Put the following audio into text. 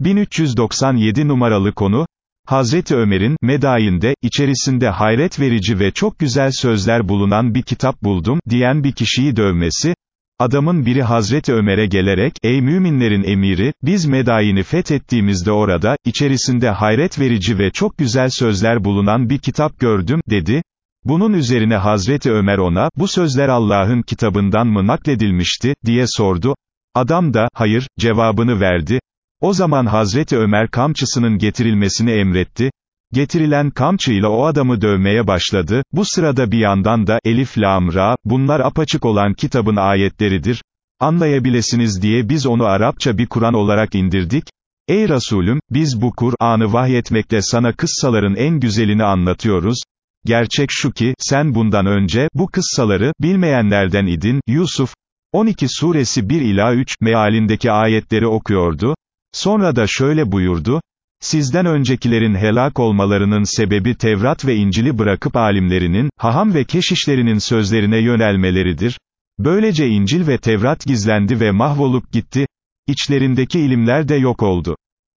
1397 numaralı konu, Hazreti Ömer'in, Medain'de, içerisinde hayret verici ve çok güzel sözler bulunan bir kitap buldum, diyen bir kişiyi dövmesi, adamın biri Hazreti Ömer'e gelerek, ey müminlerin emiri, biz Medain'i fethettiğimizde orada, içerisinde hayret verici ve çok güzel sözler bulunan bir kitap gördüm, dedi, bunun üzerine Hazreti Ömer ona, bu sözler Allah'ın kitabından mı nakledilmişti, diye sordu, adam da, hayır, cevabını verdi, o zaman Hazreti Ömer kamçısının getirilmesini emretti, getirilen kamçıyla o adamı dövmeye başladı, bu sırada bir yandan da, Elif Lam Ra, bunlar apaçık olan kitabın ayetleridir, anlayabilesiniz diye biz onu Arapça bir Kur'an olarak indirdik, Ey Resulüm, biz bu Kur'an'ı vahyetmekle sana kıssaların en güzelini anlatıyoruz, gerçek şu ki, sen bundan önce, bu kıssaları, bilmeyenlerden idin, Yusuf, 12 suresi 1 ila 3, mealindeki ayetleri okuyordu, Sonra da şöyle buyurdu, Sizden öncekilerin helak olmalarının sebebi Tevrat ve İncil'i bırakıp alimlerinin, haham ve keşişlerinin sözlerine yönelmeleridir. Böylece İncil ve Tevrat gizlendi ve mahvolup gitti, içlerindeki ilimler de yok oldu.